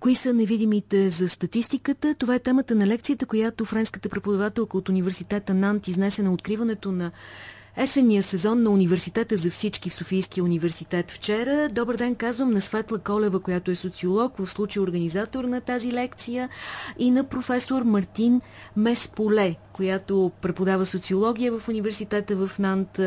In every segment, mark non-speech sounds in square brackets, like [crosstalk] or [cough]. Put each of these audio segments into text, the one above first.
Кои са невидимите за статистиката? Това е темата на лекцията, която френската преподавателка от университета Нант изнесе на откриването на есенния сезон на университета за всички в Софийския университет вчера. Добър ден казвам на Светла Колева, която е социолог, в случай организатор на тази лекция и на професор Мартин Месполе, която преподава социология в университета в Нант.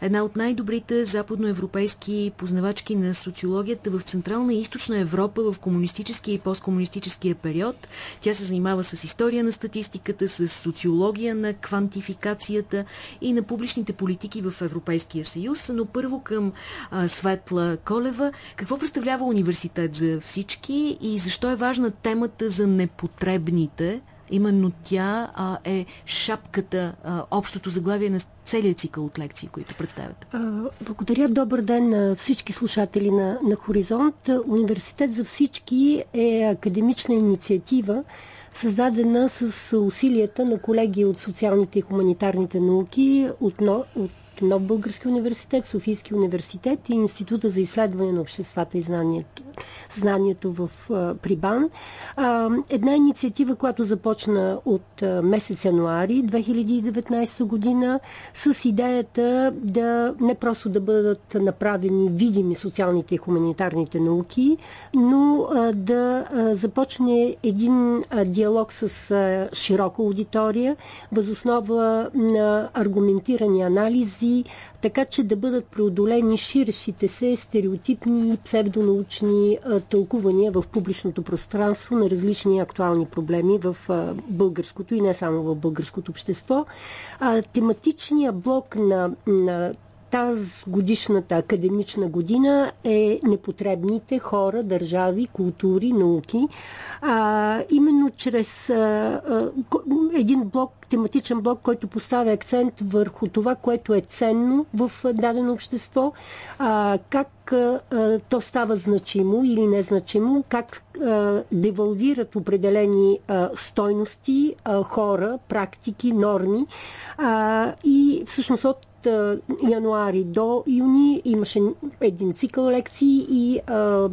Една от най-добрите западноевропейски познавачки на социологията в Централна и Източна Европа в комунистическия и посткомунистическия период. Тя се занимава с история на статистиката, с социология на квантификацията и на публичните политики в Европейския съюз. Но първо към а, Светла Колева. Какво представлява университет за всички и защо е важна темата за непотребните Именно тя а, е шапката, а, общото заглавие на целият цикъл от лекции, които представяте. Благодаря. Добър ден на всички слушатели на, на Хоризонт. Университет за всички е академична инициатива, създадена с усилията на колеги от социалните и хуманитарните науки, от, от Нов Български университет, Софийски университет и Института за изследване на обществата и знанието, знанието в Прибан. Една инициатива, която започна от месец януари 2019 година с идеята да не просто да бъдат направени видими социалните и хуманитарните науки, но да започне един диалог с широка аудитория, възоснова на аргументирани анализи така че да бъдат преодолени ширещите се стереотипни и псевдонаучни тълкувания в публичното пространство на различни актуални проблеми в българското и не само в българското общество. Тематичният блок на, на тази годишната академична година е непотребните хора, държави, култури, науки. А, именно чрез а, а, един блок, тематичен блок, който поставя акцент върху това, което е ценно в дадено общество, а, как а, то става значимо или незначимо, как а, девалвират определени а, стойности, а, хора, практики, норми. А, и всъщност от януари до юни имаше един цикъл лекции и а,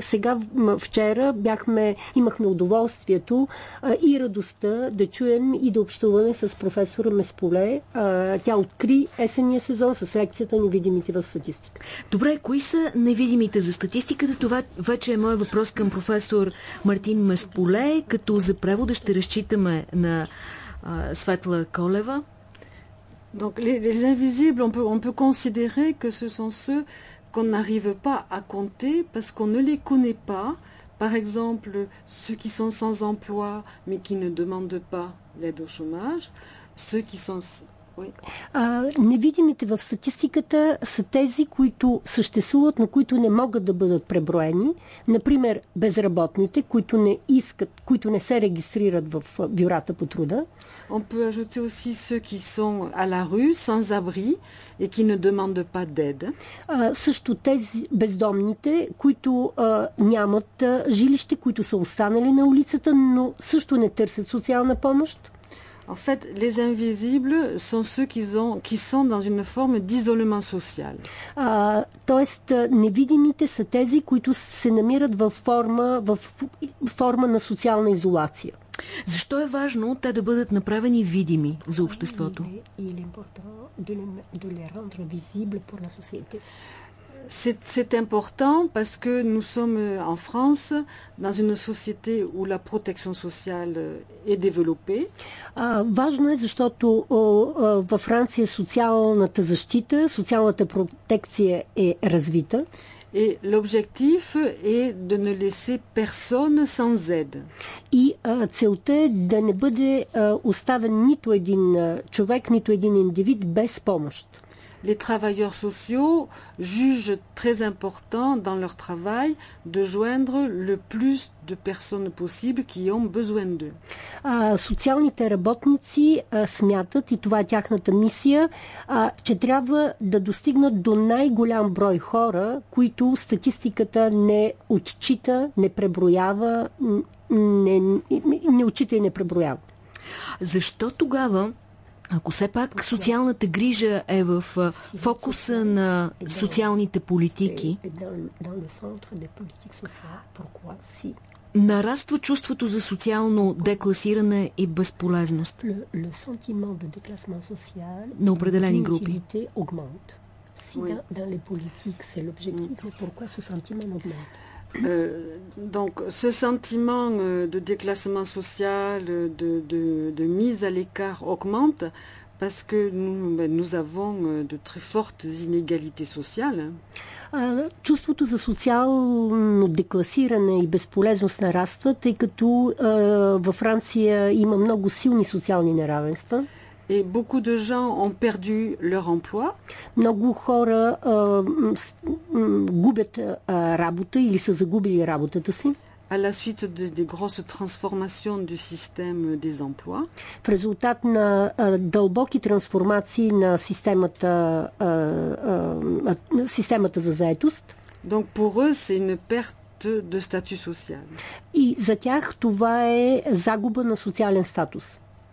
сега вчера бяхме, имахме удоволствието а, и радостта да чуем и да общуваме с професора Месполе. А, тя откри есения сезон с лекцията Невидимите в статистика. Добре, кои са невидимите за статистиката? Това вече е мой въпрос към професор Мартин Месполе, като за превода ще разчитаме на а, Светла Колева. Donc les, les, invisibles, on peut, on peut considérer que ce sont ceux qu'on n'arrive pas à compter parce qu'on ne les connaît pas. Par exemple, ceux qui sont sans emploi mais qui ne demandent pas l'aide au chômage, ceux qui sont А, невидимите в статистиката са тези, които съществуват, но които не могат да бъдат преброени. Например, безработните, които не искат, които не се регистрират в бюрата по труда. On peut ajouter aussi ceux qui sont à la rue, sans abri et qui ne demandent pas d'aide. Също тези бездомните, които а, нямат а, жилище, които са останали на улицата, но също не търсят социална помощ. En fait, les invisibles sont ceux qui, ont, qui sont dans une forme d'isolement social. А, тоест, невидимите са тези, които се намират в форма, в форма на социална изолация. Защо е важно те да бъдат направени видими за обществото? C'est important parce que nous sommes en France, dans une société où la protection sociale est développée. А, важно е, защото а, във Франция социалната защита, социалната протекция е развита. Et l'objectif est de ne laisser personne sans aide. И а, целта е да не бъде а, оставен нито един човек, нито един индивид без помощ. Les travailleurs sociaux jugent très important dans leur travail de joindre le plus de personnes possible qui ont besoin d'eux. Социалните работници а, смятат, и това е тяхната мисия, а, че трябва да достигнат до най-голям брой хора, които статистиката не отчита, не преброява, не, не, не отчита и не преброява. Защо тогава ако все пак социалната грижа е в фокуса на социалните политики, нараства чувството за социално декласиране и безполезност на определени групи. augmente. Si Oui. dans, dans les politiques c'est l'objectif, mais pourquoi ce sentiment augmente Euh, donc ce sentiment euh, de déclassement social, euh, de, de- de mise à l'écart augmente parce que nous, ben, nous avons euh, de très fortes inégalités sociales. hein. А, чувството за социално декласиране и безполезност нараства, тъй като а, във Франция има много силни социални неравенства. Et beaucoup de gens ont perdu leur emploi. Много хора а, губят а, работа или са загубили работата си à la suite de- des grosses transformations du système des emplois. в резултат на а, дълбоки трансформации на системата, а, а, системата за заетост. Donc pour eux, c'est une perte de statut social. И за тях това е загуба на социален статус.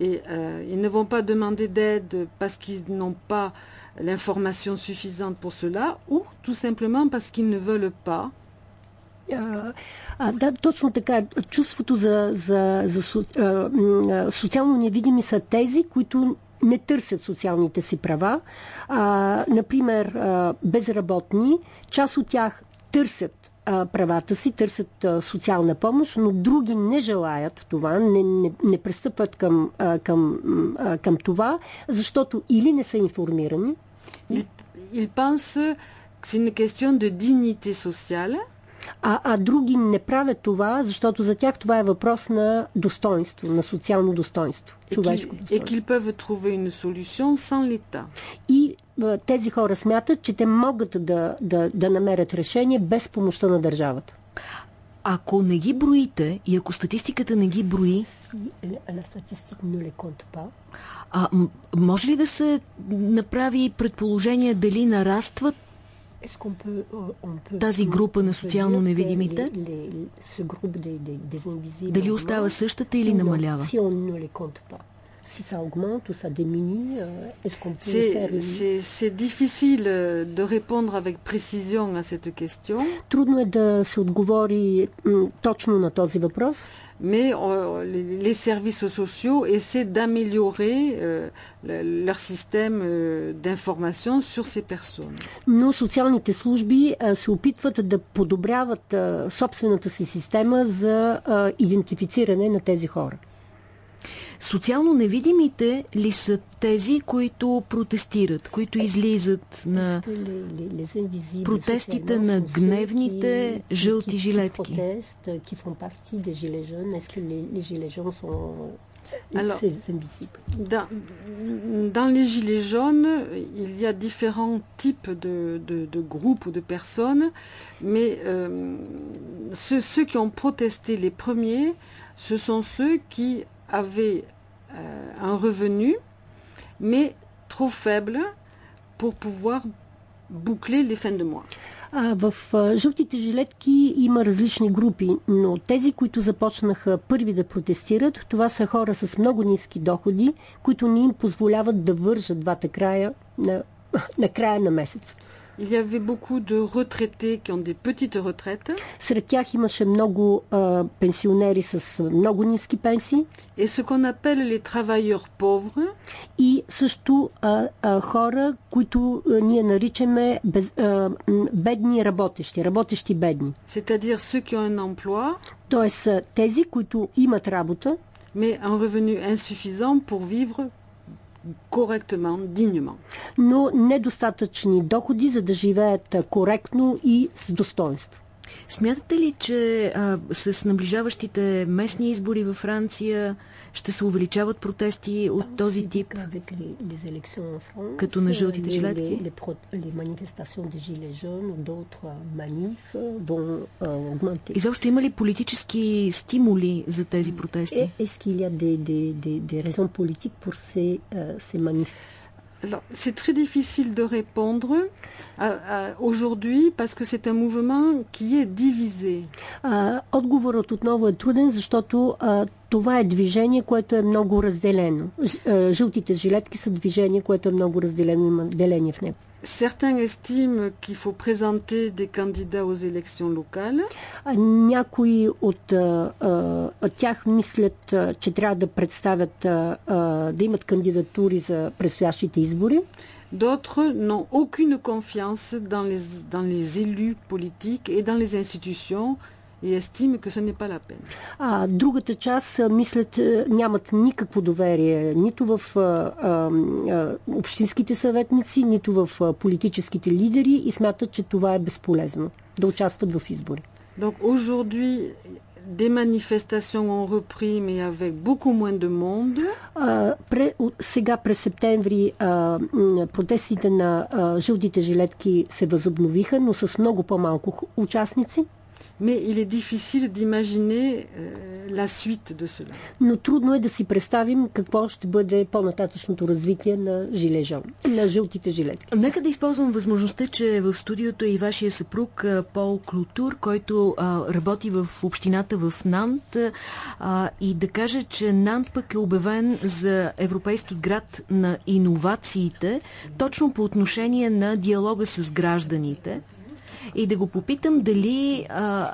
Et euh, ils ne vont pas demander d'aide parce qu'ils n'ont pas l'information suffisante pour cela, ou tout simplement parce qu'ils ne veulent pas А, а, да, точно така. Чувството за, за, за а, м, а, социално невидими са тези, които не търсят социалните си права. А, например, а, безработни, част от тях търсят а, правата си, търсят а, социална помощ, но други не желаят това, не, не, не пристъпват към, а, към, а, към това, защото или не са информирани, Ils, ils pensent que c'est une question de dignité sociale а, а други не правят това, защото за тях това е въпрос на достоинство, на социално достоинство, човешко достоинство. И тези хора смятат, че те могат да, да, да намерят решение без помощта на държавата. Ако не ги броите и ако статистиката не ги брои, pas. а, може ли да се направи предположение дали нарастват Тази група на социално невидимите? дали остава същата или намалява? Si on ne les compte pas. Si ça augmente ou ça diminue, euh, est-ce qu'on peut faire C'est, une... c'est, c'est difficile euh, de répondre avec précision à cette question, Трудно е да се отговори м, точно на този въпрос, mais euh, les, les services sociaux essaient d'améliorer euh, le- leur système euh, d'information sur ces personnes. но социалните служби а, се опитват да подобряват а, собствената си система за а, идентифициране на тези хора. Социално невидимите ли са тези, които протестират, които излизат на... Est-ce que les- les- les invisibles Протестите socialement на sont ceux гневните qui- жълти qui- qui жилетки? protestent, qui font partie des gilets jaunes. Est-ce que les, les gilets jaunes sont Alors- ces invisibles Dans, dans les Gilets jaunes, il y a différents types de, de- de groupes ou de personnes, mais euh, ceux, ceux qui ont protesté les premiers, ce sont ceux qui avaient euh, un revenu, mais trop faible pour pouvoir les fins de mois. А, в жълтите жилетки има различни групи, но тези, които започнаха първи да протестират, това са хора с много ниски доходи, които не им позволяват да вържат двата края на, [laughs] на края на месец. Il y avait beaucoup de retraités qui ont des petites retraites Сред тях имаше много а, пенсионери с много ниски пенсии et ce qu'on appelle les travailleurs pauvres, и също а, а, хора, които а, ние наричаме без, а, м, бедни работещи, работещи бедни. c'est-à-dire ceux qui ont un emploi, Тоест а, тези, които имат работа, mais un revenu insuffisant pour vivre correctement, dignement. но недостатъчни доходи, за да живеят коректно и с достоинство. Смятате ли, че а, с наближаващите местни избори във Франция ще се увеличават протести от този тип? Като на жълтите жилетки? Изобщо има ли политически стимули за тези протести? Euh, c'est très difficile de répondre aujourd'hui parce que c'est un mouvement qui est divisé. отговорът отново е труден, защото това е движение, което е много разделено. Жълтите жилетки са движение, което е много разделено, има деление в него. Certains estiment qu'il faut présenter des candidats aux élections locales. Някои от тях мислят, че трябва да представят, да имат кандидатури за предстоящите избори. D'autres n'ont aucune confiance dans les, dans les élus politiques et dans les institutions и ce n'est pas la peine. А другата част мислят, нямат никакво доверие нито в а, а, общинските съветници, нито в политическите лидери и смятат, че това е безполезно да участват в избори. Donc aujourd'hui, des manifestations ont repris, mais avec beaucoup moins de monde. А, пре, сега през септември а, протестите на а, жълтите жилетки се възобновиха, но с много по-малко участници. Mais il est difficile d'imaginer euh, la suite de cela. Но трудно е да си представим какво ще бъде по-нататъчното развитие на жилежа, на жълтите жилетки. Нека да използвам възможността, че в студиото е и вашия съпруг Пол Клутур, който а, работи в общината в Нант а, и да каже, че Нант пък е обявен за европейски град на иновациите, точно по отношение на диалога с гражданите и да го попитам дали, а,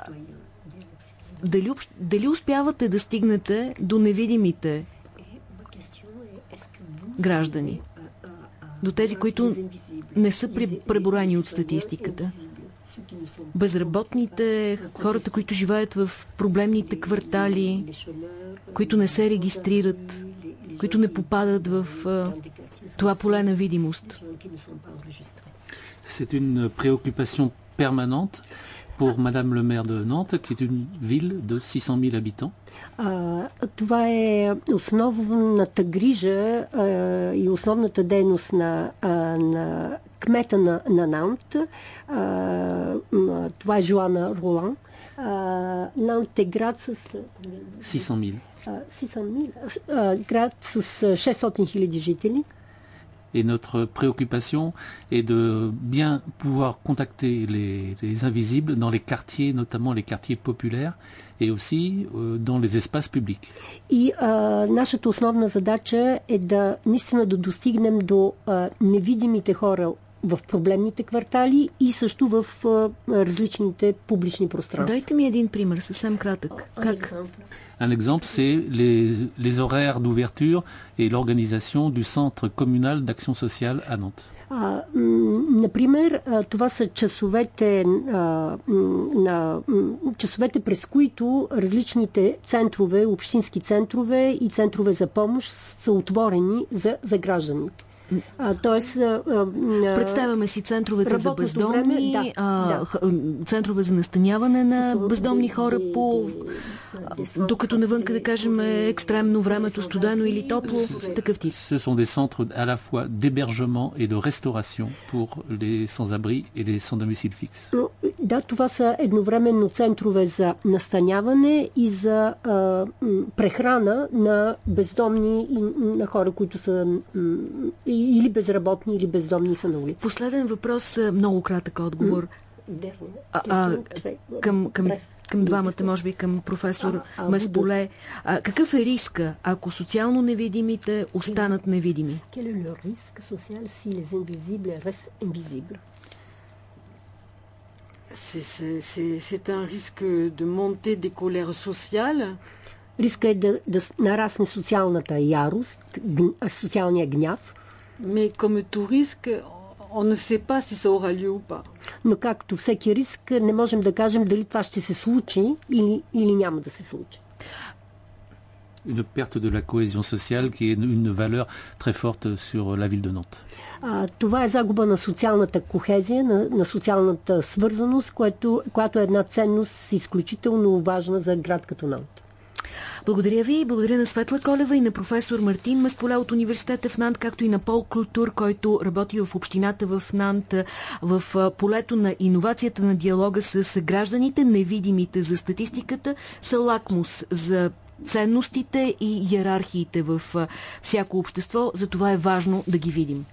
дали, дали успявате да стигнете до невидимите граждани, до тези, които не са преборани от статистиката. Безработните, хората, които живеят в проблемните квартали, които не се регистрират, които не попадат в това поле на видимост. C'est une préoccupation permanente pour Madame le maire de Nantes, qui est une ville de 600 000 habitants. А, това е основната грижа а, и основната дейност на, а, на кмета на, на Нант. А, това е Жуана Ролан. А, Нант е град с... 600 000. 600 000. град с 600 хиляди жители. Et notre préoccupation est de bien pouvoir contacter les, les invisibles dans les quartiers, notamment les quartiers populaires, et aussi euh, dans les espaces publics. И а, нашата основна задача е да наистина да достигнем до а, невидимите хора в проблемните квартали и също в а, различните публични пространства. Дайте ми един пример, съвсем кратък. Как? Un exemple, c'est les, les horaires d'ouverture et l'organisation du Centre communal d'action sociale à Nantes. А, например, това са часовете, а, на, часовете, през които различните центрове, общински центрове и центрове за помощ са отворени за, за гражданите. А, тоест, Представяме си центровете за бездомни, време, да, а, да. центрове за настаняване на бездомни хора по... Докато навънка, да кажем, е екстремно времето, студено или топло, такъв тип. Ce sont des centres à la fois d'hébergement et de restauration pour les sans-abri et les sans-domicile fixe. Да, това са едновременно центрове за настаняване и за а, прехрана на бездомни и на хора, които са или безработни, или бездомни са на улица. Последен въпрос, много кратък отговор. А, а, към, към, към двамата, може би към професор Месполе. А, какъв е риска, ако социално невидимите останат невидими? Quel est le risque social si les invisibles restent invisibles? C'est un risque de montée des colères sociales. Риска е да, да нарасне социалната ярост, социалния гняв. Mais comme tout risque, on ne sait pas si ça aura lieu ou pas. Но както всеки риск, не можем да кажем дали това ще се случи или, или няма да се случи. une perte de la cohésion sociale qui est une valeur très forte sur la ville de Nantes. А, това е загуба на социалната кохезия, на, на социалната свързаност, което, която е една ценност изключително важна за град като Нант. Благодаря ви. Благодаря на Светла Колева и на професор Мартин Масполя от университета в Нант, както и на Пол Клутур, който работи в общината в Нант, в полето на иновацията на диалога с гражданите. Невидимите за статистиката са лакмус за ценностите и иерархиите в всяко общество. Затова е важно да ги видим.